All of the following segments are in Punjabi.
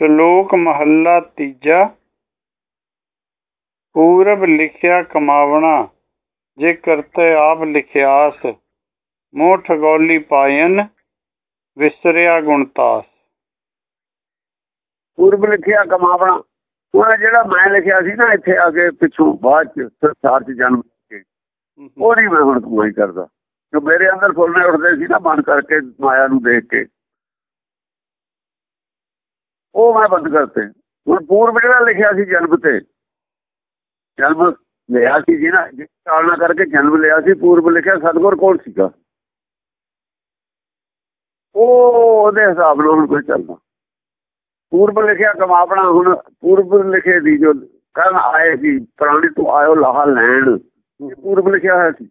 ਸ਼ਲੋਕ ਮਹੱਲਾ ਤੀਜਾ। ਪੂਰਬ ਲਿਖਿਆ ਕਮਾਵਣਾ ਜੇ ਕਰਤੇ ਆਪ ਲਿਖਿਆਸ ਮੋਹ ਠਗੋਲੀ ਪਾਇਨ ਵਿਸਰਿਆ ਗੁਣਤਾਸ ਪੂਰਬ ਲਿਖਿਆ ਕਮਾਵਣਾ ਉਹ ਜਿਹੜਾ ਮੈਂ ਲਿਖਿਆ ਸੀ ਨਾ ਇੱਥੇ ਆ ਕੇ ਪਿੱਛੋਂ ਬਾਅਦ ਚ ਸੰਸਾਰ ਚ ਜਨਮ ਕੇ ਉਹ ਨਹੀਂ ਮੈਂ ਹੁਣ ਕਮਾਈ ਕਰਦਾ। ਜੋ ਮੇਰੇ ਅੰਦਰ ਫੁੱਲਨੇ ਉੱਠਦੇ ਸੀ ਨਾ ਮਨ ਕਰਕੇ ਮਾਇਆ ਨੂੰ ਦੇਖ ਕੇ ਉਹ ਮੈਂ ਬੰਦ ਕਰਤੇ। ਹੁਣ ਪੂਰਬ ਜਿਹੜਾ ਲਿਖਿਆ ਸੀ ਜਨਮ ਤੇ ਜਨਮ ਲਿਆ ਸੀ ਜੀ ਨਾ ਚਾਲਨਾ ਕਰਕੇ ਜਨਮ ਲਿਆ ਸੀ ਪੂਰਬ ਲਿਖਿਆ ਸਤਗੁਰ ਕੋਲ ਸੀਗਾ? ਉਹ ਉਹਦੇ ਹਿਸਾਬ ਨਾਲ ਹੁਣ ਕੋਈ ਚੱਲਦਾ। ਪੂਰਬ ਲਿਖਿਆ ਕਮਾਪਣਾ ਹੁਣ ਪੂਰਬ ਲਿਖੇ ਦੀ ਜੋ ਕਰਨ ਆਏ ਸੀ ਪ੍ਰਾਣੀ ਤੋਂ ਆਇਓ ਲਾਹਾ ਲੈਣ ਇਹ ਪੂਰਬ ਲਿਖਿਆ ਹੋਇਆ ਸੀ।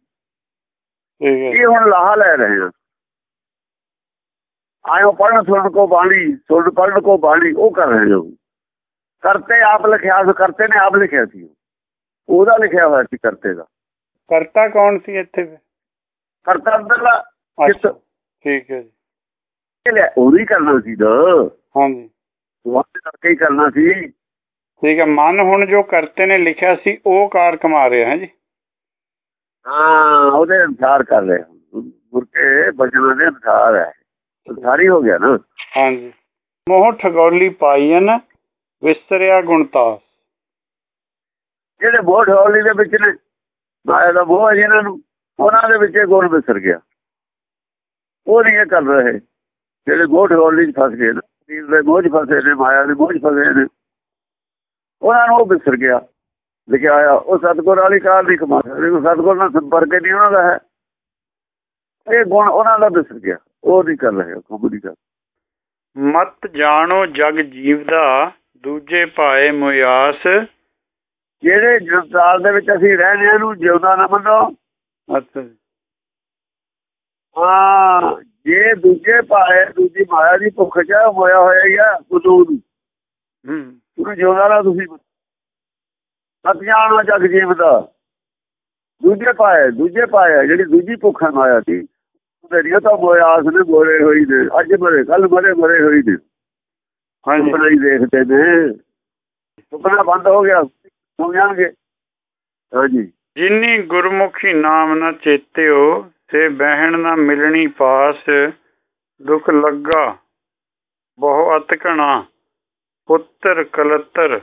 ਹੈ। ਇਹ ਹੁਣ ਲਾਹਾ ਲੈ ਰਹੇ ਆ। ਆਇਓ ਪੜਨ ਸੁਣ ਕੋ ਬਾਣੀ ਸੁਣ ਪੜਨ ਕੋ ਬਾਣੀ ਉਹ ਕਰ ਰਹੇ ਹੋ। ਕਰਤੇ ਆਪ ਲਿਖਿਆ ਸੀ ਕਰਤੇ ਨੇ ਆਪ ਲਿਖਿਆ ਸੀ। ਉਹਦਾ ਲਿਖਿਆ ਹੋਇਆ ਸੀ ਕਰਤੇ ਦਾ। ਕਰਤਾ ਕੌਣ ਸੀ ਇੱਥੇ? ਕਰਤਾ ਅੰਦਰਲਾ ਠੀਕ ਹੈ ਜੀ। ਲਿਆ ਉਹ ਹੀ ਕਰਨਾ ਸੀ ਦਾ ਹਾਂਜੀ। ਉਹ ਕਰਕੇ ਹੀ ਕਰਨਾ ਸੀ। ਠੀਕ ਹੈ ਮਨ ਹੁਣ ਜੋ ਕਰਤੇ ਨੇ ਲਿਖਿਆ ਸੀ ਉਹ ਕਾਰ ਕਮਾ ਰਿਹਾ ਹੈ ਜੀ। ਹਾਂ ਉਹਦੇ ਅਨਸਾਰ ਕਰ ਰਹੇ। ਮੁਰਕੇ ਬਚਨਾਂ ਦੇ ਅਨਸਾਰ ਹੈ। ਸਾਰੀ ਹੋ ਗਿਆ ਨਾ। ਹਾਂਜੀ। ਮੋਹ ਠਗੋਲੀ ਪਾਈਨ ਵਿਸਰਿਆ ਗੁਣਤਾਸ। ਜਿਹੜੇ ਬੋਧ ਹੌਲੀ ਦੇ ਵਿੱਚ ਨੇ ਮਾਇਆ ਦਾ ਮੋਹ ਜਿਹਨਾਂ ਨੂੰ ਉਹਨਾਂ ਦੇ ਵਿੱਚ ਗੁਣ ਵਿਸਰ ਗਿਆ। ਉਹ ਨਹੀਂ ਇਹ ਕਰ ਰਹੇ। ਜਿਹੜੇ ਬੋਧ ਹੌਲੀ 'ਚ ਫਸ ਗਏ ਨਾ ਦੇ ਮੋਹ 'ਚ ਫਸੇ ਨੇ ਮਾਇਆ ਦੇ ਮੋਹ 'ਚ ਫਸੇ ਨੇ ਉਹਨਾਂ ਨੂੰ ਉਹ ਵਿਸਰ ਗਿਆ। ਲਿਖਿਆ ਆਇਆ ਉਹ ਸਤਗੁਰ ਵਾਲੀ ਕਾਰ ਨਹੀਂ ਕਮਾ ਸਕਦੇ ਸਤਗੁਰ ਨਾਲ ਸੰਪਰਕ ਨਹੀਂ ਉਹਨਾਂ ਦਾ ਹੈ। ਇਹ ਗੁਣ ਉਹਨਾਂ ਦਾ ਵਿਸਰ ਗਿਆ। ਉਹ ਨਹੀਂ ਕਰ ਰਹੇ ਉਹ ਨਹੀਂ ਕਰ ਮਤ ਜਾਣੋ ਜਗ ਜੀਵ ਦਾ ਦੂਜੇ ਭਾਏ ਮੁਯਾਸ ਜਿਹੜੇ ਜਗਤਾਲ ਦੇ ਵਿੱਚ ਅਸੀਂ ਰਹਿੰਦੇ ਹਾਂ ਨੂੰ ਜਿਉਂਦਾ ਨਾ ਮੰਨੋ। ਅੱਛਾ ਹਾਂ ਜੇ ਦੂਜੇ ਭਾਏ ਦੂਜੀ ਮਾਇਆ ਦੀ ਭੁੱਖ ਚ ਹੋਇਆ ਹੋਇਆ ਹੀ ਆ ਉਦੋਂ ਨੂੰ ਹੂੰ। ਉਹਨੂੰ ਜਿਉਂਦਾ ਨਾ ਤੁਸੀਂ। ਸਤ ਜਾਣੋ ਜਗ ਜੀਵ ਦਾ ਦੂਜੇ ਪਾਏ ਦੂਜੇ ਪਾਏ ਜਿਹੜੀ ਦੂਜੀ ਭੁੱਖ ਮਾਇਆ ਦੀ ਤਾਂ ਨੇ ਮੋਰੇ ਹੋਈ ਨੇ ਅੱਜ ਮਰੇ ਕੱਲ ਮਰੇ ਮਰੇ ਹੋਈ ਨੇ ਹਾਂਜੀ। ਸੁਪਨਾ ਹੀ ਦੇਖਦੇ ਨੇ। ਸੁਪਨਾ ਬੰਦ ਹੋ ਗਿਆ ਸੌ ਜਾਣਗੇ। ਹਾਂਜੀ। ਜਿਨੀ ਗੁਰਮੁਖੀ ਨਾਮ ਨਾ ਚੇਤਿਓ ਸੇ ਬਹਿਣ ਨਾ ਮਿਲਣੀ ਪਾਸ ਦੁਖ ਲੱਗਾ ਬਹੁ ਅਤਕਣਾ ਪੁੱਤਰ ਕਲਤਰ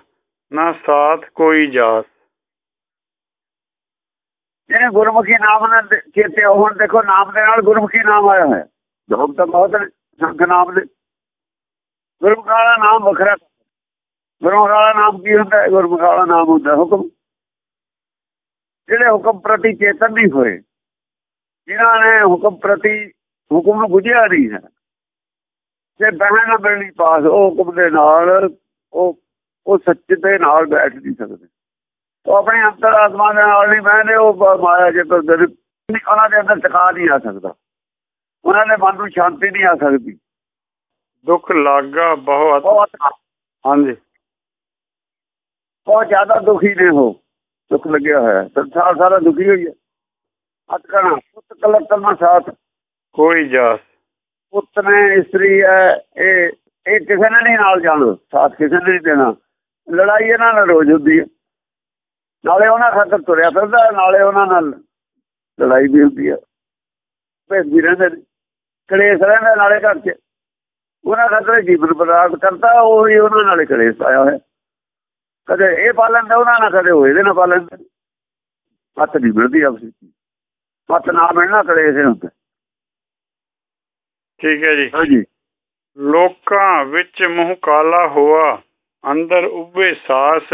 ਨਾ ਸਾਥ ਕੋਈ ਜਾਸ। ਜਿਹੜੇ ਗੁਰਮੁਖੀ ਨਾਮ ਨਾਲ ਚੇਤੇ ਹੁਣ ਦੇਖੋ ਨਾਮ ਦੇ ਨਾਲ ਗੁਰਮੁਖੀ ਨਾਮ ਆਇਆ ਹੈ ਨਾਮ ਤਾਂ ਬਹੁਤ ਨੇ ਨਾਮ ਦੇ। ਗੁਰਮੁਖ ਵਾਲਾ ਨਾਮ ਵੱਖਰਾ। ਗੁਰਮੁਖ ਵਾਲਾ ਨਾਮ ਕੀ ਹੁੰਦਾ? ਹੈ ਗੁਰਮੁਖ ਵਾਲਾ ਨਾਮ ਹੁੰਦਾ ਹੁਕਮ। ਜਿਹੜੇ ਹੁਕਮ ਪ੍ਰਤੀ ਚੇਤਨ ਨਹੀਂ ਹੋਏ, ਜਿਨ੍ਹਾਂ ਨੇ ਹੁਕਮ ਪ੍ਰਤੀ ਹੁਕਮ ਨੂੰ ਬੁਝਿਆ ਨਹੀਂ ਹੈ, ਤੇ ਬਹਿਣ ਨਾ ਮਿਲਣੀ ਪਾਸ, ਉਹ ਹੁਕਮ ਦੇ ਨਾਲ, ਉਹ ਉਹ ਸੱਚ ਦੇ ਨਾਲ ਬੈਠ ਨਹੀਂ ਸਕਦੇ। ਉਹ ਆਪਣੀ ਅੰਤਰ ਆਤਮਾ ਦੇ ਨਾਲ ਨਹੀਂ ਬਹਿੰਦੇ ਉਹ ਮਾਇਆ ਜੇ ਪਰ ਉਹਨਾਂ ਦੇ ਅੰਦਰ ਟਿਕਾ ਨਹੀਂ ਆ ਸਕਦਾ। ਉਹਨਾਂ ਦੇ ਮਨ ਨੂੰ ਸ਼ਾਂਤੀ ਨਹੀਂ ਆ ਸਕਦੀ। ਦੁਖ ਲੱਗਾ ਬਹੁਤ। ਹਾਂਜੀ। ਬਹੁਤ ਜ਼ਿਆਦਾ ਦੁਖੀ ਨੇ ਉਹ। ਦੁੱਖ ਲੱਗਿਆ ਹੋਇਆ। ਹੈ। ਸੰਸਾਰ ਸਾਰਾ ਦੁਖੀ ਹੋਈ ਹੈ। ਅਟਕਣਾ ਪੁੱਤ ਕਲਤਰ ਨਾਲ ਸਾਥ। ਕੋਈ ਜਾਸ ਪੁੱਤ ਨੇ ਇਸਤਰੀ ਹੈ ਇਹ ਇਹ ਕਿਸੇ ਨੇ ਨਹੀਂ ਨਾਲ ਜਾਣਾ। ਸਾਥ ਕਿਸੇ ਨੇ ਨਹੀਂ ਦੇਣਾ। ਲੜਾਈ ਇਹਨਾਂ ਨਾਲ ਰੋਜ਼ ਹੁੰਦੀ ਹੈ। ਨਾਲੇ ਉਹਨਾਂ ਖਾਤਰ ਤੁਰਿਆ ਫਿਰਦਾ ਨਾਲੇ ਉਹਨਾਂ ਨਾਲ ਲੜਾਈ ਵੀ ਹੁੰਦੀ ਹੈ ਵੀ ਰਹਿੰਦੇ ਨੇ ਕਲੇਸ਼ ਰਹਿੰਦਾ ਨਾਲੇ ਘਰ 'ਚ। ਉਹਨਾਂ ਖਾਤਰ ਜੀਵਨ ਬਰਬਾਦ ਕਰਦਾ ਉਹ ਹੀ ਉਹਨਾਂ ਨਾਲੇ ਕਲੇਸ਼ ਪਾਇਆ ਹੋਇਆ। ਕਦੇ ਇਹ ਪਾਲਣ ਦਾ ਉਹਨਾਂ ਨਾਲ ਕਦੇ ਉਹ ਇਹਦੇ ਨਾਲ ਪਾਲਣ ਮੱਤ ਨਹੀਂ ਮਿਲਦੀ ਆਪਸ। ਮੱਤ ਨਾ ਮਿਲਣਾ ਕਲੇਸ਼ ਹੁੰਦਾ। ਠੀਕ ਹੈ ਜੀ। ਹਾਂਜੀ। ਲੋਕਾਂ ਵਿੱਚ ਮੂੰਹ ਕਾਲਾ ਹੋਆ ਅੰਦਰ ਉੱਭੇ ਸਾਸ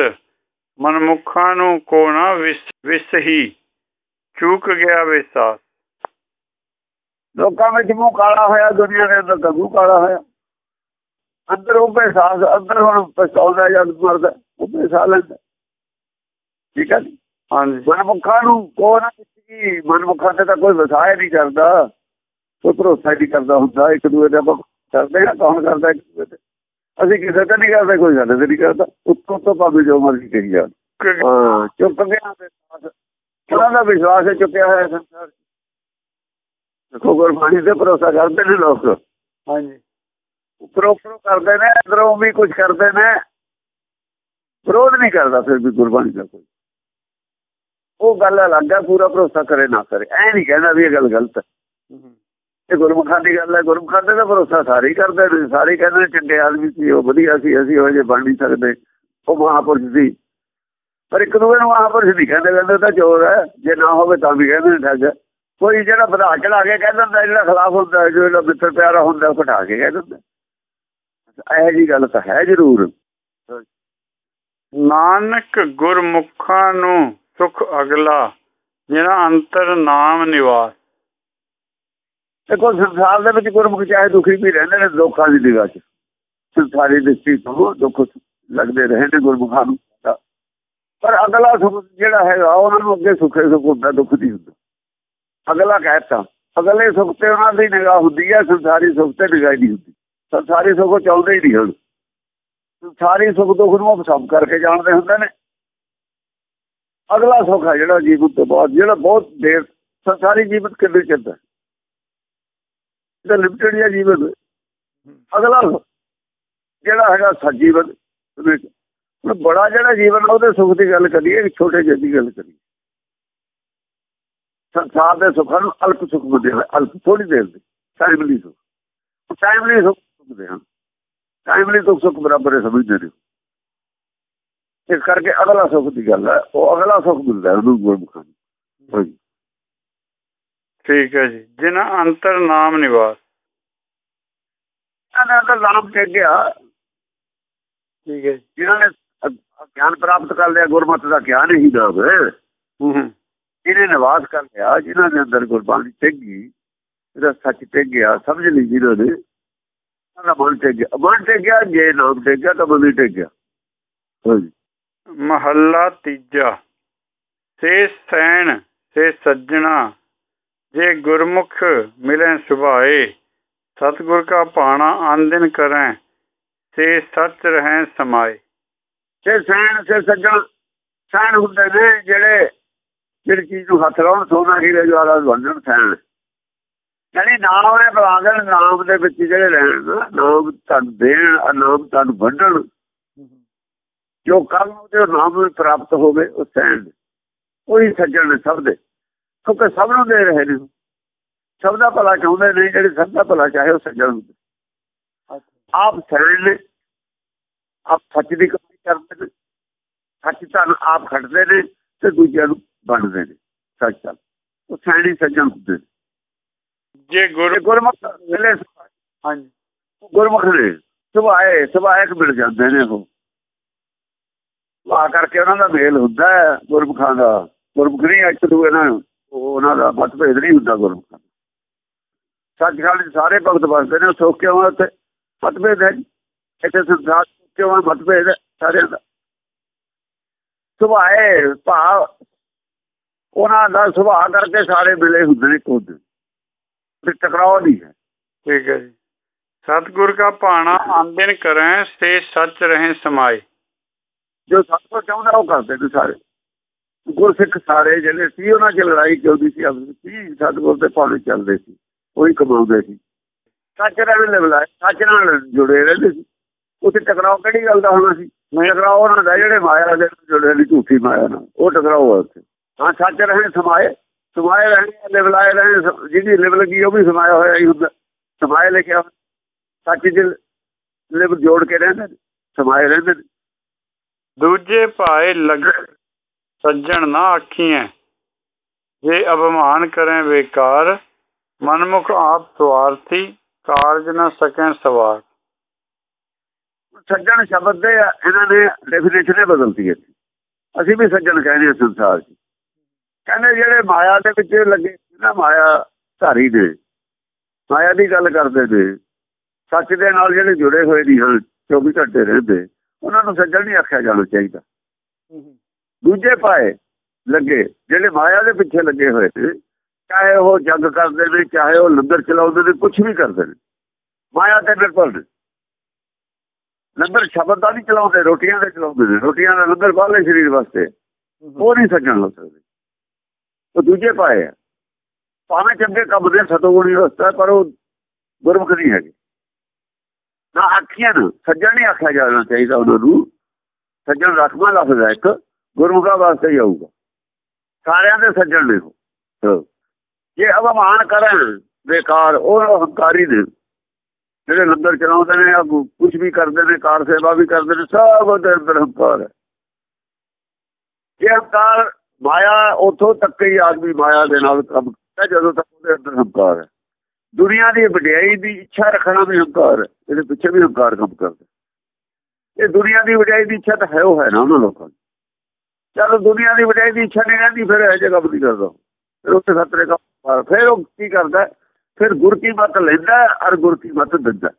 ਮਨਮੁਖਾਂ ਨੂੰ ਕੋ ਨਾ ਵਿਸ ਵਿਸ ਹੀ ਚੂਕ ਗਿਆ ਵਿਸਾਸ। ਲੋਕਾਂ ਵਿੱਚ ਮੂੰਹ ਕਾਲਾ ਹੋਇਆ ਦੁਨੀਆ ਦੇ ਅੰਦਰ ਮੂੰਹ ਕਾਲਾ ਹੋਇਆ। ਅੰਦਰ ਉੱਭੇ ਸਾਹ ਅੰਦਰ ਹੁਣ ਪਛਤਾਉਂਦਾ ਜਦ ਮਰਦਾ ਉੱਭੇ ਸਾਹ ਲੈਂਦਾ। ਠੀਕ ਹੈ ਜੀ? ਹਾਂਜੀ। ਮਨਮੁਖਾਂ ਨੂੰ ਕੋ ਨਾ ਕਿਸੇ ਮਨਮੁਖਾਂ ਤੇ ਤਾਂ ਕੋਈ ਵਸਾਇ ਨਹੀਂ ਕਰਦਾ। ਕੋਈ ਭਰੋਸਾ ਨਹੀਂ ਕਰਦਾ ਹੁੰਦਾ ਇੱਕ ਦੂਏ ਦੇ ਆਪਾਂ ਕਰਦੇ ਆ ਕੌਣ ਕਰਦਾ ਇੱਕ ਦੂਏ ਤੇ? ਅਸੀਂ ਕਿਸੇ ਤੇ ਨਹੀਂ ਕਰਦੇ ਕੋਈ ਸਾਡੇ ਤੇ ਨਹੀਂ ਕਰਦਾ। ਉੱਤੋਂ ਤੋਂ ਭਾਵੇਂ ਜੋ ਮਰਜ਼ੀ ਕਹੀ ਜਾ ਚੁੱਕ ਗਿਆ ਉਹਨਾਂ ਦਾ ਵਿਸ਼ਵਾਸ ਹੈ ਚੁੱਕਿਆ ਹੋਇਆ ਸੰਸਾਰ। ਦੇਖੋ ਗੁਰਬਾਣੀ ਤੇ ਭਰੋਸਾ ਕਰਦੇ ਨੇ ਲੋਕ। ਹਾਂਜੀ। ਉੱਪਰੋਂ ਉੱਪਰੋਂ ਕਰਦੇ ਨੇ ਅੰਦਰੋਂ ਵੀ ਕੁਝ ਕਰਦੇ ਨੇ। ਵਿਰੋਧ ਨਹੀਂ ਕਰਦਾ ਫਿਰ ਵੀ ਗੁਰਬਾਣੀ ਦਾ ਕੋਈ। ਉਹ ਗੱਲ ਅਲੱਗ ਹੈ ਪੂਰਾ ਭਰੋਸਾ ਕਰੇ ਨਾ ਕਰੇ। ਐ ਨਹੀਂ ਕਹਿੰਦਾ ਵੀ ਇਹ ਗੱਲ ਗਲਤ ਹੈ। ਇਹ ਗੁਰਮੁਖਾਂ ਦੀ ਗੱਲ ਹੈ, ਗੁਰਮੁਖਾਂ ਦੇ ਤਾਂ ਭਰੋਸਾ ਸਾਰੇ ਹੀ ਕਰਦੇ ਨੇ ਸਾਰੇ ਕਹਿੰਦੇ ਚੰਗੇ ਆਦਮੀ ਸੀ, ਉਹ ਵਧੀਆ ਸੀ, ਅਸੀਂ ਉਹ ਜੇ ਬਣ ਨਹੀਂ ਸਕਦੇ, ਉਹ ਮਹਾਪੁਰਸ਼ ਸੀ। ਪਰ ਇੱਕ ਦੂਜੇ ਨੂੰ ਮਹਾਪੁਰਸ਼ ਨਹੀਂ ਕਹਿੰਦੇ ਕਹਿੰਦੇ ਤਾਂ ਚੋਰ ਹੈ, ਜੇ ਨਾ ਹੋਵੇ ਤਾਂ ਵੀ ਕਹਿੰਦੇ ਠੱਗ। ਕੋਈ ਜਿਹੜਾ ਵਧਾ ਚੜਾ ਕੇ ਕਹਿ ਦਿੰਦਾ, ਜਿਹੜਾ ਖਿਲਾਫ ਹੁੰਦਾ, ਜੋ ਜਿਹੜਾ ਮਿੱਤਰ ਪਿਆਰਾ ਹੁੰਦਾ, ਉਹ ਘਟਾ ਕੇ ਕਹਿ ਦਿੰਦਾ। ਇਹ ਜੀ ਗੱਲ ਤਾਂ ਹੈ ਜ਼ਰੂਰ। ਨਾਨਕ ਗੁਰਮੁਖਾਂ ਨੂੰ ਸੁਖ ਅਗਲਾ ਜਿਹੜਾ ਅੰਤਰ ਨਾਮ ਨਿਵਾਸ। ਦੇਖੋ ਸੰਸਾਰ ਦੇ ਵਿੱਚ ਗੁਰਮੁਖ ਚਾਹੇ ਦੁਖੀ ਵੀ ਰਹਿੰਦੇ ਨੇ, ਦੁੱਖਾਂ ਦੀ ਨਿਗਾਹ 'ਚ। ਸੰਸਾਰੀ ਦ੍ਰਿਸ਼ਟੀ ਤੋਂ ਦੁੱਖ ਲੱਗਦੇ ਰਹੇ ਨੇ ਗੁਰਮੁਖਾਂ ਨੂੰ। ਪਰ ਅਗਲਾ ਸੁਖ ਜਿਹੜਾ ਹੈਗਾ, ਉਹਨਾਂ ਨੂੰ ਅੱਗੇ ਸੁਖੇ ਸੁਖ ਹੁੰਦਾ, ਦੁੱਖ ਨਹੀਂ ਹੁੰਦਾ। ਅਗਲਾ ਕਹਿਤਾ, ਅਗਲੇ ਸੁਖ ਤੇ ਉਹਨਾਂ ਦੀ ਨਿਗਾਹ ਹੁੰਦੀ ਹੈ ਸੰਸਾਰੀ ਸੁਖ ਤੇ ਨਿਗਾਹ ਨਹੀਂ ਹੁੰਦੀ। ਸੰਸਾਰੀ ਸੁਖ ਚਾਹੁੰਦੇ ਹੀ ਨਹੀਂ ਹਨ। ਸੰਸਾਰੀ ਸੁਖ ਦੁੱਖ ਨੂੰ ਸਭ ਕਰਕੇ ਜਾਣਦੇ ਹੁੰਦੇ ਨੇ। ਅਗਲਾ ਸੁਖ ਹੈ ਜਿਹੜਾ ਜੀਵਨ ਤੋਂ ਬਾਅਦ, ਜਿਹੜਾ ਬਹੁਤ ਦੇਰ ਸੰਸਾਰੀ ਜੀਵਨ ਕਿੰਨੇ ਚਿਰ ਇਹਦਾ ਲਿਮਟਿਡ ਜਿਹਾ ਜੀਵਨ ਅਗਲਾ ਜਿਹੜਾ ਹੈਗਾ ਸਜੀਵਨ ਬੜਾ ਜਿਹੜਾ ਜੀਵਨ ਉਹਦੇ ਸੁੱਖ ਦੀ ਗੱਲ ਕਰੀਏ ਛੋਟੇ ਜਿਹੇ ਦੀ ਗੱਲ ਕਰੀਏ। ਸੰਸਾਰ ਦੇ ਸੁੱਖਾਂ ਨੂੰ ਅਲਪ ਸੁੱਖ ਬੁੱਧੇ ਅਲਪ ਥੋੜੀ ਦੇਰ ਦੇ ਟਾਈਮਲੀ ਸੁੱਖ। ਟਾਈਮਲੀ ਸੁੱਖ ਦੇ ਹਨ। ਟਾਈਮਲੀ ਦੁੱਖ ਸੁੱਖ ਬਰਾਬਰ ਸਮਝਦੇ ਨੇ। ਇਸ ਕਰਕੇ ਅਗਲਾ ਸੁੱਖ ਦੀ ਗੱਲ ਹੈ ਉਹ ਅਗਲਾ ਸੁੱਖ ਮਿਲਦਾ ਉਹਨੂੰ ਗੁਰਮੁਖਾਂ ਨੂੰ। ਠੀਕ ਹੈ ਜੀ। ਜਿਨ੍ਹਾਂ ਅੰਤਰ ਨਾਮ ਨਿਵਾਸ। ਇਹਨਾਂ ਦਾ ਨਾਮ ਟਿਕ ਗਿਆ ਠੀਕ ਹੈ ਜਿਨ੍ਹਾਂ ਨੇ ਗਿਆਨ ਪ੍ਰਾਪਤ ਕਰ ਲਿਆ ਗੁਰਮਤਿ ਦਾ ਗਿਆਨ ਹੀ ਹੂੰ। ਜਿਹਨੇ ਨਿਵਾਸ ਕਰ ਲਿਆ ਜਿਨ੍ਹਾਂ ਦੇ ਅੰਦਰ ਗੁਰਬਾਣੀ ਟਿਕ ਗਈ ਇਹਦਾ ਸੱਚ ਟਿਕ ਗਿਆ ਸਮਝ ਲਈ ਜਿਹਨਾਂ ਨੇ ਉਹਨਾਂ ਮਨ ਟਿਕ ਗਿਆ ਮਨ ਟਿਕ ਗਿਆ ਜੇ ਨਾਮ ਟਿਕ ਗਿਆ ਤਾਂ ਮਨ ਟਿਕ ਗਿਆ ਹਾਂਜੀ ਮਹੱਲਾ ਤੀਜਾ। ਸੇ ਸੈਣ ਸੇ ਸੱਜਣਾ ਜੇ ਗੁਰਮੁਖ ਮਿਲੈ ਸੁਭਾਏ, ਸਤਗੁਰ ਕਾ ਭਾਣਾ ਆਨੰਦਨ ਕਰੈ, ਸੇ ਸੱਚ ਰਹਿ ਸਮਾਏ। ਸੇ ਸੈਣ ਸੇ ਸੱਜਣ ਸੈਣ ਹੁੰਦੇ ਨੇ ਜਿਹੜੇ ਜਿਹੜੀ ਚੀਜ਼ ਨੂੰ ਹੱਥ ਲਾਉਣ, ਸੋਨਾ ਹੀਰੇ ਜਵਾਲਾ ਬਣਨ ਸੈਣ ਯਾਨੀ ਨਾਮ ਨੇ ਬਲਾਗਣ ਨਾਮ ਦੇ ਵਿੱਚ ਜਿਹੜੇ ਰਹਿਣ ਨਾਮ ਤੁਹਾਨੂੰ ਦੇਣ ਨਾਮ ਤੁਹਾਨੂੰ ਵੰਡਣ, ਜੋ ਕੱਲ ਨੂੰ ਨਾਮ ਨੂੰ ਪ੍ਰਾਪਤ ਹੋਵੇ, ਉਹ ਸੈਣ ਉਹੀ ਸੱਜਣ ਨੇ ਸਭ ਦੇ। ਕਿਉਂਕਿ ਸਭ ਨੂੰ ਦੇ ਰਹੇ ਨੇ। ਸਭ ਦਾ ਭਲਾ ਚਾਹੁੰਦੇ ਨੇ ਜਿਹੜੇ ਸਭ ਦਾ ਭਲਾ ਚਾਹੇ ਉਹ ਸੱਜਣ ਹੁੰਦੇ ਆਪ ਸੈਣ ਨੇ ਆਪ ਸੱਚ ਦੀ ਕਮਾਈ ਕਰਦੇ ਨੇ। ਸੱਚ ਤਾਂ ਆਪ ਖੜਦੇ ਨੇ ਤੇ ਦੂਜਿਆਂ ਨੂੰ ਵੰਡਦੇ ਨੇ। ਸੱਚ ਤਾਂ ਉਹ ਸੈਣੀ ਸੱਜਣ ਹੁੰਦੇ ਨੇ। ਜੇ ਗੁਰ ਗੁਰਮੁਖ ਮਿਲੇ ਹਾਂਜੀ। ਗੁਰਮੁਖ ਨੇ ਸੁਭਾਏ ਸੁਭਾਇਕ ਮਿਲ ਜਾਂਦੇ ਨੇ ਉਹ। ਵਾ ਕਰਕੇ ਉਹਨਾਂ ਦਾ ਮੇਲ ਹੁੰਦਾ ਹੈ ਗੁਰਮੁਖਾਂ ਦਾ। ਗੁਰਮੁਖ ਨਹੀਂ ਇੱਕ ਦੂਏ ਨਾਲ ਉਹਨਾਂ ਦਾ ਮਤਭੇਦ ਨਹੀਂ ਹੁੰਦਾ ਗੁਰਮੁਖਾਂ ਦਾ ਸੱਚਖੰਡ ਸਾਰੇ ਭਗਤ ਵਸਦੇ ਨੇ ਸੁੱਖ ਕਿਉਂ ਉੱਥੇ ਮਤਭੇਦ ਹੈ ਇੱਥੇ ਸੰਸਾਰ ਕਿਉਂ ਮਤਭੇਦ ਹੈ ਸਾਰਿਆਂ ਦਾ। ਸੁਭਾਏ ਭਾਵ ਉਹਨਾਂ ਦਾ ਸੁਭਾਅ ਕਰਕੇ ਸਾਰੇ ਮਿਲੇ ਹੁੰਦੇ ਨੇ ਕੋਦ ਤੇ ਟਕਰਾਅ ਨਹੀਂ ਹੈ। ਠੀਕ ਹੈ ਜੀ। ਸਤਗੁਰ ਕਾ ਭਾਣਾ ਆਨੰਦਨ ਕਰੈ ਸੇ ਸੱਚ ਰਹੇ ਸਮਾਏ। ਜੋ ਸਤਗੁਰ ਚਾਹੁੰਦਾ ਉਹ ਕਰਦੇ ਨੇ ਸਾਰੇ। ਗੁਰਸਿੱਖ ਸਾਰੇ ਜਿਹੜੇ ਸੀ, ਉਹਨਾਂ 'ਚ ਲੜਾਈ ਚੱਲਦੀ ਸੀ, ਆਪਸ ਸੀ ਸਤਗੁਰ ਦੇ ਪਾਣੇ ਚੱਲਦੇ ਸੀ, ਉਹੀ ਕਮਾਉਂਦੇ ਸੀ। ਸੱਚ ਰਹਿਣ ਦੇ ਸੱਚ ਨਾਲ ਜੁੜੇ ਰਹਿੰਦੇ ਸੀ। ਉੱਥੇ ਟਕਰਾਅ ਕਿਹੜੀ ਗੱਲ ਦਾ ਹੋਣਾ ਸੀ? ਟਕਰਾਅ ਉਹਨਾਂ ਦਾ, ਜਿਹੜੇ ਮਾਇਆ ਦੇ ਜੁੜੇ ਨੇ, ਝੂਠੀ ਮਾਇਆ ਨਾਲ, ਉਹ ਟਕਰਾਅ ਉੱਥੇ। ਹਾਂ, ਸੱਚ ਰਹੇ, ਸਮਾਏ ਸਮਾਏ ਰਹਿਣੇ ਲਿਵਲਾਏ ਰਹੇ ਜਿਹਦੀ ਲਿਵ ਲੱਗੀ, ਉਹ ਵੀ ਸਮਾਇਆ ਹੋਇਆ ਹੀ ਹੁੰਦਾ। ਸਮਾਏ ਲਿਖਿਆ ਸੱਚ ਦੇ ਲਿਵ ਜੋੜ ਕੇ ਰਹਿੰਦੇ ਨੇ, ਸਮਾਏ ਰਹਿੰਦੇ ਨੇ। ਦੂਜੇ ਭਾਏ ਲਗ ਸੱਜਣ ਨਾ ਆਖੀਐ, ਜੇ ਅਭਮਾਨ ਕਰੇ ਬੇਕਾਰ, ਮਨਮੁਖ ਆਪ ਸਵਾਰਥੀ, ਕਾਰਜ ਨਾ ਸਕੈ ਸਵਾਰ। ਸੱਜਣ ਸ਼ਬਦ ਦੇ ਇਹਨਾਂ ਨੇ ਡੈਫੀਨੇਸ਼ਨ ਬਦਲਤੀ ਹੈ। ਅਸੀਂ ਵੀ ਸੱਜਣ ਕਹਿੰਦੇ ਹਾਂ ਸੰਸਾਰ 'ਚ। ਕਹਿੰਦੇ ਜਿਹੜੇ ਮਾਇਆ ਦੇ ਵਿੱਚ ਲੱਗੇ ਨਾ, ਮਾਇਆ ਧਾਰੀ ਨੇ ਮਾਇਆ ਦੀ ਗੱਲ ਕਰਦੇ ਨੇ ਸੱਚ ਦੇ ਨਾਲ ਜਿਹੜੇ ਜੁੜੇ ਹੋਏ ਨਹੀਂ ਹਨ 24 ਘੰਟੇ ਰਹਿੰਦੇ, ਉਹਨਾਂ ਨੂੰ ਸੱਜਣ ਨਹੀਂ ਆਖਿਆ ਜਾਣਾ ਚਾਹੀਦਾ। ਦੂਜੇ ਪਾਏ ਲੱਗੇ, ਜਿਹੜੇ ਮਾਇਆ ਦੇ ਪਿੱਛੇ ਲੱਗੇ ਹੋਏ ਨੇ ਚਾਹੇ ਉਹ ਜੰਗ ਕਰਦੇ ਨੇ ਚਾਹੇ ਉਹ ਲੰਗਰ ਚਲਾਉਂਦੇ ਨੇ ਕੁਝ ਵੀ ਕਰਦੇ ਨੇ ਮਾਇਆ ਤੇ ਨਿਰਭਰ ਨੇ ਲੰਗਰ ਸ਼ਬਦ ਦਾ ਨਹੀਂ ਚਲਾਉਂਦੇ, ਰੋਟੀਆਂ ਦੇ ਚਲਾਉਂਦੇ ਨੇ ਰੋਟੀਆਂ ਦਾ ਲੰਗਰ ਬਾਹਲੇ ਸਰੀਰ ਵਾਸਤੇ ਉਹ ਨਹੀਂ ਸੱਜਣ ਲੱਗ ਸਕਦੇ। ਉਹ ਦੂਜੇ ਪਾਏ ਆ। ਭਾਵੇਂ ਚੰਗੇ ਕੰਮ ਦੇ ਸਤੋਗੁਣੀ ਅਵਸਥਾ ਪਰ ਉਹ ਗੁਰਮੁਖ ਨਹੀਂ ਹੈਗੇ। ਨਾ ਆਖੀਆਂ ਨੂੰ, ਸੱਜਣ ਨਹੀਂ ਆਖਿਆ ਜਾਣਾ ਚਾਹੀਦਾ ਉਹਨਾਂ ਨੂੰ। ਸੱਜਣ ਰਕਮਾ ਲਫ਼ਜ਼ ਹੈ ਇੱਕ। ਗੁਰਮੁਖਾ ਵਾਸਤੇ ਹੀ ਆਊਗਾ। ਸਾਰਿਆਂ ਦੇ ਸੱਜਣ ਨੇ ਜੇ ਅਵਮਾਨ ਕਰਨ ਬੇਕਾਰ ਉਹ ਹੰਕਾਰੀ ਨੇ ਜਿਹੜੇ ਲੰਗਰ ਚਲਾਉਂਦੇ ਨੇ ਕੁਝ ਵੀ ਕਰਦੇ ਨੇ, ਕਾਰ ਸੇਵਾ ਵੀ ਕਰਦੇ ਨੇ, ਸਭ ਉਹਦੇ ਅੰਦਰ ਹੰਕਾਰ ਹੈ। ਜੇ ਹੰਕਾਰ ਮਾਇਆ ਉਥੋਂ ਤੱਕ ਹੀ ਆਦਮੀ ਮਾਇਆ ਦੇ ਨਾਲ ਕੰਮ ਕਰਦਾ, ਜਦੋਂ ਤੱਕ ਉਹਦੇ ਅੰਦਰ ਹੰਕਾਰ ਹੈ। ਦੁਨੀਆ ਦੀ ਵਡਿਆਈ ਦੀ ਇੱਛਾ ਰੱਖਣਾ ਵੀ ਹੰਕਾਰ ਹੈ। ਇਹਦੇ ਪਿੱਛੇ ਵੀ ਹੰਕਾਰ ਕੰਮ ਕਰਦਾ। ਇਹ ਦੁਨੀਆ ਦੀ ਵਡਿਆਈ ਦੀ ਇੱਛਾ ਤਾਂ ਹੈ, ਉਹ ਹੈ ਨਾ ਉਹਨਾਂ ਲੋਕਾਂ ਦੀ। ਚਲੋ ਦੁਨੀਆ ਦੀ ਵਡਿਆਈ ਦੀ ਇੱਛਾ ਨਹੀਂ ਰਹਿੰਦੀ, ਫਿਰ ਇਹ ਜਗ੍ਹਾ ਨਹੀਂ ਕਰਦਾ ਫਿਰ ਉੱਥੇ ਖਤਰੇ ਦਾ ਫਿਰ ਉਹ ਕੀ ਕਰਦਾ ਫਿਰ ਗੁਰ ਕੀ ਮਤ ਲੈਂਦਾ ਔਰ ਗੁਰ ਕੀ ਮਤ ਦਿੰਦਾ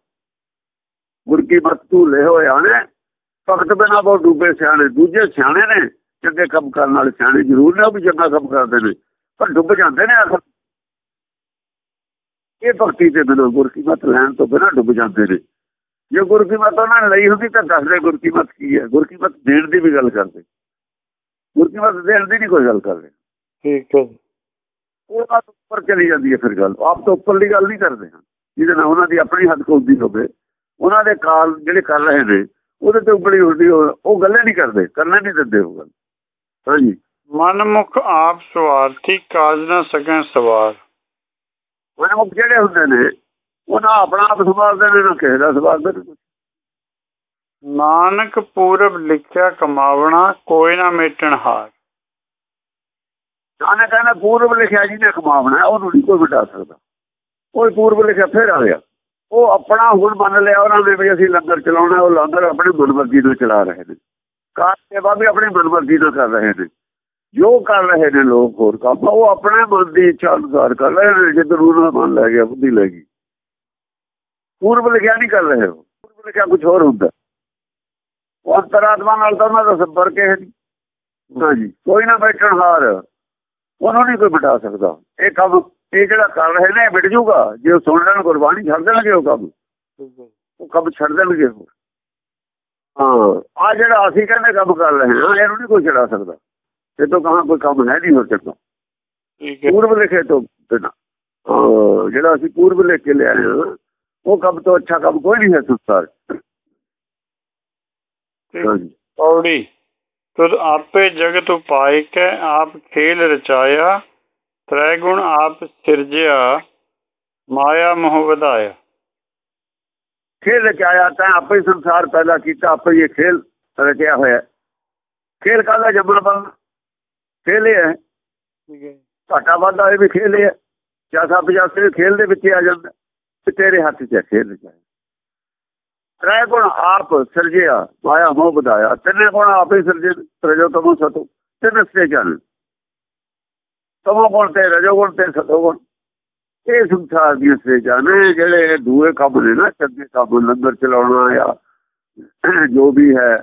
ਗੁਰ ਕੀ ਮਤ ਤੂੰ ਲੈ ਹੋਇਆ ਨੇ ਭਗਤ ਬਿਨਾ ਬਹੁਤ ਡੂਬੇ ਸਿਆਣੇ, ਦੂਜੇ ਸਿਆਣੇ ਨੇ। ਚੰਗੇ ਕੰਮ ਕਰਨ ਵਾਲੇ ਸਿਆਣੇ ਜ਼ਰੂਰ ਨੇ, ਉਹ ਵੀ ਚੰਗਾ ਕੰਮ ਕਰਦੇ ਨੇ। ਪਰ ਡੁੱਬ ਜਾਂਦੇ ਨੇ ਅਸਲ। ਇਹ ਭਗਤੀ ਤੇ ਬਿਨਾਂ ਗੁਰ ਕੀ ਮਤ ਲੈਣ ਤੋਂ ਬਿਨਾਂ ਡੁੱਬ ਜਾਂਦੇ ਨੇ। ਜੇ ਗੁਰ ਕੀ ਮਤ ਉਹਨਾਂ ਨੇ ਲਈ ਹੁੰਦੀ ਤਾਂ ਦੱਸਦੇ ਗੁਰ ਕੀ ਮਤ ਕੀ ਹੈ। ਗੁਰ ਕੀ ਮਤ ਦੇਣ ਦੀ ਵੀ ਗੱਲ ਕਰਦੇ। ਗੁਰ ਕੀ ਮਤ ਦੇਣ ਦੀ ਨਹੀਂ ਕੋਈ ਗੱਲ ਕਰਦੇ। ਠੀਕ ਹੈ ਉਹ ਬਾਤ ਉੱਪਰ ਚਲੀ ਜਾਂਦੀ ਹੈ ਫਿਰ ਗੱਲ। ਆਪ ਤੋਂ ਉੱਪਰਲੀ ਗੱਲ ਨਹੀਂ ਕਰਦੇ ਜਿਹਦੇ ਨਾਲ ਉਹਨਾਂ ਦੀ ਆਪਣੀ ਹੱਦ ਕੋਦੀ ਹੋਵੇ। ਉਹਨਾਂ ਦੇ ਕਾਲ ਜਿਹੜੇ ਕਰ ਰਹੇ ਨੇ ਉਹਦੇ ਤੇ ਉਗਲੀ ਹੁੰਦੀ ਉਹ ਗੱਲੇ ਨਹੀਂ ਕਰਦੇ। ਕਰਨੇ ਨਹੀਂ ਦਿੰਦੇ ਉਹ ਗੱਲ। ਹਾਂਜੀ ਮਨਮੁਖ ਆਪ ਸਵਾਰਥੀ ਕਾਜ ਨਾ ਸਕਣ ਸਵਾਰ ਮਨਮੁਖ ਜਿਹੜੇ ਹੁੰਦੇ ਨੇ ਉਹਨਾਂ ਆਪਣਾ ਆਪ ਸੰਭਾਲਦੇ ਨੇ ਨਾ ਕਿਸੇ ਦਾ ਸੰਭਾਲਦੇ ਨੇ। ਨਾਨਕ ਪੂਰਬ ਲਿਖਿਆ ਕਮਾਵਣਾ, ਕੋਈ ਨਾ ਮੇਟਣ ਹਾਰ। ਨਾਨਕ ਕਹਿੰਦਾ ਪੂਰਬ ਲਿਖਿਆ ਜੀ ਕਮਾਵਣਾ, ਉਹਨੂੰ ਨਹੀਂ ਕੋਈ ਬਟਾ ਸਕਦਾ। ਉਹ ਪੂਰਬ ਲਿਖਿਆ ਫੇਰ ਆ ਗਿਆ। ਉਹ ਆਪਣਾ ਹੁਣ ਮੰਨ ਲਿਆ, ਉਹਨਾਂ ਨੇ ਵੀ ਅਸੀਂ ਲੰਗਰ ਚਲਾਉਣਾ, ਉਹ ਲੰਗਰ ਆਪਣੀ ਮਨਮਰਜ਼ੀ ਨਾਲ ਚਲਾ ਰਹੇ ਨੇ। ਕਾਰ ਸੇਵਾ ਵੀ ਆਪਣੀ ਮਨਮਰਜ਼ੀ ਨਾਲ ਕਰ ਰਹੇ ਨੇ। ਜੋ ਕਰ ਰਹੇ ਨੇ ਲੋਕ ਹੋਰ ਕੰਮ, ਉਹ ਆਪਣੇ ਮਨ ਦੀ ਇੱਛਾ ਅਨੁਸਾਰ ਕਰ ਰਹੇ ਨੇ ਜਿੱਦ ਉਹਨਾਂ ਮਨ ਲੈ ਗਿਆ, ਬੁੱਧੀ ਲੈ ਗਈ। ਪੂਰਬ ਲਿਖਿਆ ਨਹੀਂ ਕਰ ਰਹੇ ਪੂਰਬ ਲਿਖਿਆ ਕੁਝ ਹੋਰ ਹੁੰਦਾ। ਉਹ ਅੰਤਰਾਤਮਾ ਨਾਲ ਤਾਂ ਉਹਨਾਂ ਦਾ ਸੰਪਰਕ ਹੈ ਹਾਂਜੀ। ਕੋਈ ਨਾ ਬੈਠਣ ਹਾਰ ਉਹਨੂੰ ਨਹੀਂ ਕੋਈ ਬਟਾ ਸਕਦਾ। ਇਹ ਕੰਮ ਇਹ ਜਿਹੜਾ ਕਰ ਰਹੇ ਨੇ ਮਿਟ ਜੂਗਾ। ਜੇ ਉਹ ਸੁਣ ਲੈਣ ਕੁਰਬਾਨੀ ਛੱਡ ਦੇਣਗੇ ਉਹ ਕੰਮ। ਉਹ ਕੰਮ ਛੱਡ ਦੇਣਗੇ ਹਾਂ ਆ ਜਿਹੜਾ ਅਸੀਂ ਕਹਿੰਦੇ ਕੰਮ ਕਰ ਰਹੇ ਹਾਂ ਇਹਨੂੰ ਨਹੀਂ ਕੋਈ ਛਡਾ ਸਕਦਾ। ਇਹ ਤੋਂ ਕਹਾਂ ਕੋਈ ਕੰਮ ਹੈ ਨਹੀਂ ਹੋ। ਸਕਦਾ ਪੂਰਬ ਲਿਖੇ ਤੋਂ ਬਿਨਾ। ਜਿਹੜਾ ਅਸੀਂ ਪੂਰਬ ਲਿਖ ਕੇ ਲਿਆਏ ਹਾਂ ਉਹ ਕੰਮ ਤੋਂ ਅੱਛਾ ਕੰਮ ਕੋਈ ਨਹੀਂ ਹੈ ਸੰਸਾਰ ਪੌੜੀ ਤੁਦ ਆਪੇ ਜਗਤ ਉਪਾਇ ਕੈ ਆਪ ਖੇਲ ਰਚਾਇਆ ਤ੍ਰੈ ਗੁਣ ਆਪ ਸਿਰਜਿਆ ਮਾਇਆ ਮੋਹ ਵਧਾਇਆ। ਖੇਲ ਰਚਾਇਆ ਤਾਂ ਆਪੇ ਸੰਸਾਰ ਪੈਦਾ ਕੀਤਾ ਆਪੇ ਇਹ ਖੇਲ ਰਚਿਆ ਹੋਇਆ। ਖੇਲ ਕਾਹਦਾ ਬਣ ਖੇਲ ਹੈ। ਠੀਕ ਹੈ ਘਾਟਾ ਵਾਧਾ ਇਹ ਵੀ ਖੇਲ ਹੈ। ਜ਼ਿਆਦਾ ਪਜਾਸੇ ਖੇਲ ਦੇ ਵਿੱਚ ਆ ਜਾਂਦਾ ਤੇਰੇ ਹੱਥ 'ਚ ਖੇਲ ਰਚਾਇਆ। ਤ੍ਰੈ ਗੁਣ ਆਪ ਸਿਰਜਿਆ, ਮਾਇਆ ਮੋਹ ਵਧਾਇਆ। ਤਿੰਨੇ ਗੁਣ ਆਪੇ ਸਿਰਜੇ, ਰਜੋ ਤਮੋ ਸਤੋ, ਤਿੰਨ ਸੇ ਚੱਲ ਤਮੋ ਗੁਣ ਤੇ ਰਜੋ ਗੁਣ ਤੇ ਸਤੋ ਗੁਣ। ਇਹ ਸੰਸਾਰ ਦੀ ਸੇ ਜਾਣੇ ਜਿਹੜੇ ਦੂਏ ਕੰਮ ਨੇ ਨਾ, ਚੰਗੇ ਕੰਮ, ਲੰਗਰ ਚਲਾਉਣਾ ਆ ਜੋ ਵੀ ਹੈ,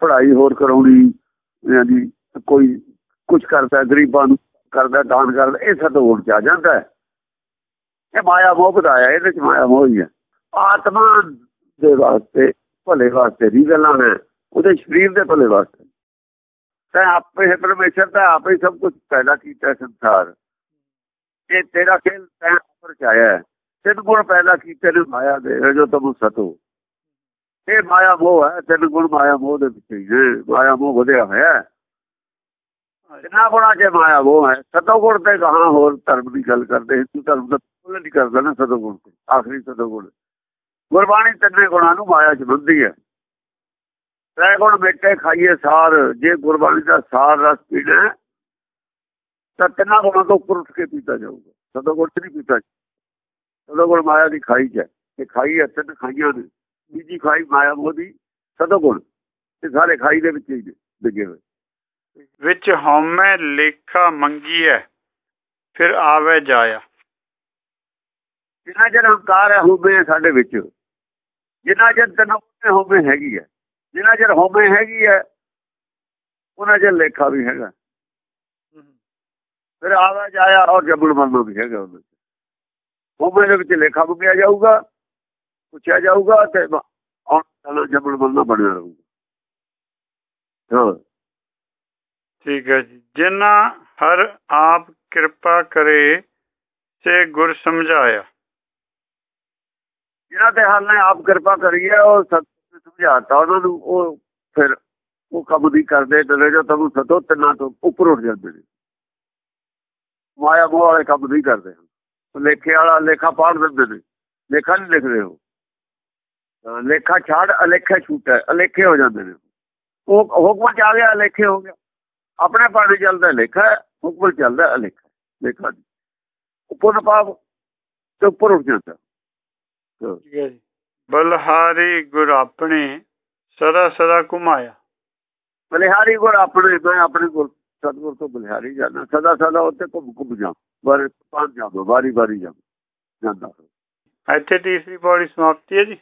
ਪੜ੍ਹਾਈ ਹੋਰ ਕਰਾਉਣੀ, ਯਾਨੀ ਕੋਈ ਕੁਝ ਕਰਦਾ, ਗਰੀਬਾਂ ਨੂੰ ਕਰਦਾ, ਦਾਨ ਕਰਦਾ, ਇਹ ਸਤੋ ਗੁਣ ਚ ਆ ਜਾਂਦਾ ਹੈ। ਇਹ ਮਾਇਆ ਮੋਹ ਵਧਾਇਆ, ਇਹਦੇ ਚ ਮਾਇਆ ਮੋਹ ਹੀ ਹੈ। ਆਤਮਾ ਦੇ ਵਾਸਤੇ, ਭਲੇ ਵਾਸਤੇ ਨਹੀਂ ਗੱਲਾਂ ਨੇ ਉਹਦੇ ਸਰੀਰ ਦੇ ਭਲੇ ਵਾਸਤੇ। ਤਾਂ ਆਪੇ ਪਰਮੇਸ਼ਰ ਦਾ ਆਪੇ ਸਭ ਕੁਝ ਪੈਦਾ ਕੀਤਾ ਸੰਸਾਰ। ਇਹ ਤੇਰਾ ਖੇਲ ਤੈਂ ਉੱਪਰ ਚਾਇਆ ਤਿੰਨ ਗੁਣ ਪੈਦਾ ਕੀਤੇ ਨੇ ਮਾਇਆ ਦੇ, ਰਜੋ ਤਮੋ ਸਤੋ। ਇਹ ਮਾਇਆ ਮੋਹ ਹੈ ਤਿੰਨ ਗੁਣ ਮਾਇਆ ਮੋਹ ਦੇ ਵਿੱਚ ਹੀ ਮਾਇਆ ਮੋਹ ਵਧਿਆ ਹੋਇਆ ਜਿੰਨਾ ਗੁਣਾ ਚ ਮਾਇਆ ਮੋਹ ਹੈ, ਸਤੋ ਗੁਣ ਤੇ ਕਹਾ ਹੋਰ ਧਰਮ ਦੀ ਗੱਲ ਕਰਦੇ, ਹਿੰਦੂ ਧਰਮ ਦਾ ਕੋਈ ਨਹੀਂ ਕਰਦਾ ਨਾ ਸਤੋ ਗੁਣ ਤੇ, ਆਖਰੀ ਸਤੋ ਗੁਣ। ਗੁਰਬਾਣੀ ਤਿੰਨੇ ਗੁਣਾਂ ਨੂੰ ਮਾਇਆ ਚ ਬੰਦੀ ਹੈ। ਤੈ ਗੁਣ ਮੇਟੇ ਖਾਈਏ ਸਾਰ ਜੇ ਗੁਰਬਾਣੀ ਦਾ ਸਾਰ ਰਸ ਪੀਣਾ ਤਾਂ ਤਿੰਨਾਂ ਗੁਣਾਂ ਤੋਂ ਉੱਪਰ ਉੱਠ ਕੇ ਪੀਤਾ ਜਾਊਗਾ। ਸਤੋ ਗੁਣ ਨਹੀਂ ਪੀਤਾ ਸਤੋ ਗੁਣ ਮਾਇਆ ਦੀ ਖਾਈ ਚ ਇਹ ਖਾਈ ਹੈ ਤਿੰਨ ਖਾਈਆਂ ਨੇ ਬੀਜੀ ਖਾਈ ਮਾਇਆ ਮੋਦੀ ਸਤੋ ਗੁਣ। ਇਹ ਸਾਰੇ ਖਾਈ ਦੇ ਵਿੱਚ ਹੀ ਡਿੱਗੇ ਹੋਏ। ਵਿੱਚ ਹਉਮੈ ਲੇਖਾ ਮੰਗੀ ਹੈ ਫਿਰ ਆਵੇ ਜਾਇਆ। ਜਿੰਨਾ ਚਿਰ ਹੰਕਾਰ ਹੈ ਹੋਵੇ ਸਾਡੇ ਵਿੱਚ। ਜਿੰਨਾ ਚਿਰ ਤਨੋਂ ਹੋਵੇ ਹੈਗੀ ਹੈ ਜਿੰਨਾ ਚਿਰ ਹੋਵੇ ਹੈਗੀ ਹੈ ਉਹਨਾਂ ਚਿਰ ਲੇਖਾ ਵੀ ਹੈਗਾ ਫਿਰ ਆਵਾ ਜਾਇਆ ਔਰ ਜਬਲ ਮਰਨਾ ਵੀ ਹੈਗਾ ਉਹਦੇ ਹੋਵੇ ਦੇ ਵਿੱਚ ਲੇਖਾ ਬੁਕਿਆ ਜਾਊਗਾ ਪੁੱਛਿਆ ਜਾਊਗਾ ਤੇ ਆਉਣ ਜਬਲ ਮਰਨਾ ਬਣਿਆ ਰਹੂਗਾ ਹਾਂ ਠੀਕ ਹੈ ਜੀ ਜਿਨ੍ਹਾਂ ਹਰ ਆਪ ਕਿਰਪਾ ਕਰੇ ਸੇ ਗੁਰ ਸਮਝਾਇਆ ਜਿਹਨਾਂ ਤੇ ਹੱਲ ਨੇ ਆਪ ਕਿਰਪਾ ਕਰੀ ਹੈ ਉਹ ਸਤ ਸਮਝਾਤਾ ਉਹਨਾਂ ਨੂੰ, ਉਹ ਫਿਰ ਉਹ ਕੰਮ ਨਹੀਂ ਕਰਦੇ ਡਰੇ ਜੋ ਤੁਹਾਨੂੰ ਸਦੋ, ਤਿੰਨਾਂ ਤੋਂ ਉੱਪਰ ਉੱਠ ਜਾਂਦੇ ਨੇ। ਮਾਇਆ ਮੋਹ ਵਾਲੇ ਕੰਮ ਨਹੀਂ ਕਰਦੇ ਲੇਖੇ ਵਾਲਾ ਲੇਖਾ ਪਾੜ ਦਿੰਦੇ ਨੇ, ਲੇਖਾ ਨਹੀਂ ਲਿਖਦੇ ਹੋ ਲੇਖਾ ਛਾੜ, ਅਲੇਖੇ ਛੂਟਾ, ਅਲੇਖੇ ਹੋ ਜਾਂਦੇ ਨੇ। ਉਹ ਹੁਕਮ ਚ ਆ ਗਿਆ, ਅਲੇਖੇ ਹੋ ਗਿਆ। ਆਪਣੇ ਪਾਣੀ ਚੱਲਦਾ ਲੇਖਾ, ਹੁਕਮ ਚੱਲਦਾ ਅਲੇਖਾ। ਲੇਖਾ ਨਹੀਂ। ਉੱਪਰ ਪਾਪ ਤੇ ਉੱਪਰ ਉੱਠ ਜਾਂਦਾ। ਠੀਕ ਹੈ ਜੀ। ਬਲਹਾਰੀ ਗੁਰ ਆਪਣੇ ਸਦਾ ਸਦਾ ਘੁਮਾਇਆ। ਬਲਿਹਾਰੀ ਕੋਲ ਆਪਣੇ ਮੈਂ ਆਪਣੇ ਕੋਲ ਸਤਗੁਰ ਤੋਂ ਬਲਿਹਾਰੀ ਜਾਣਾ ਸਦਾ ਸਦਾ ਉੱਤੇ ਘੁੰਮ ਘੁੰਮ ਜਾ ਪਰ ਪੰਜ ਜਾ ਵਾਰੀ ਵਾਰੀ ਜਾ ਜਾਂਦਾ। ਇੱਥੇ ਤੀਸਰੀ ਪੌੜੀ ਸਮਾਪਤੀ ਹੈ ਜੀ।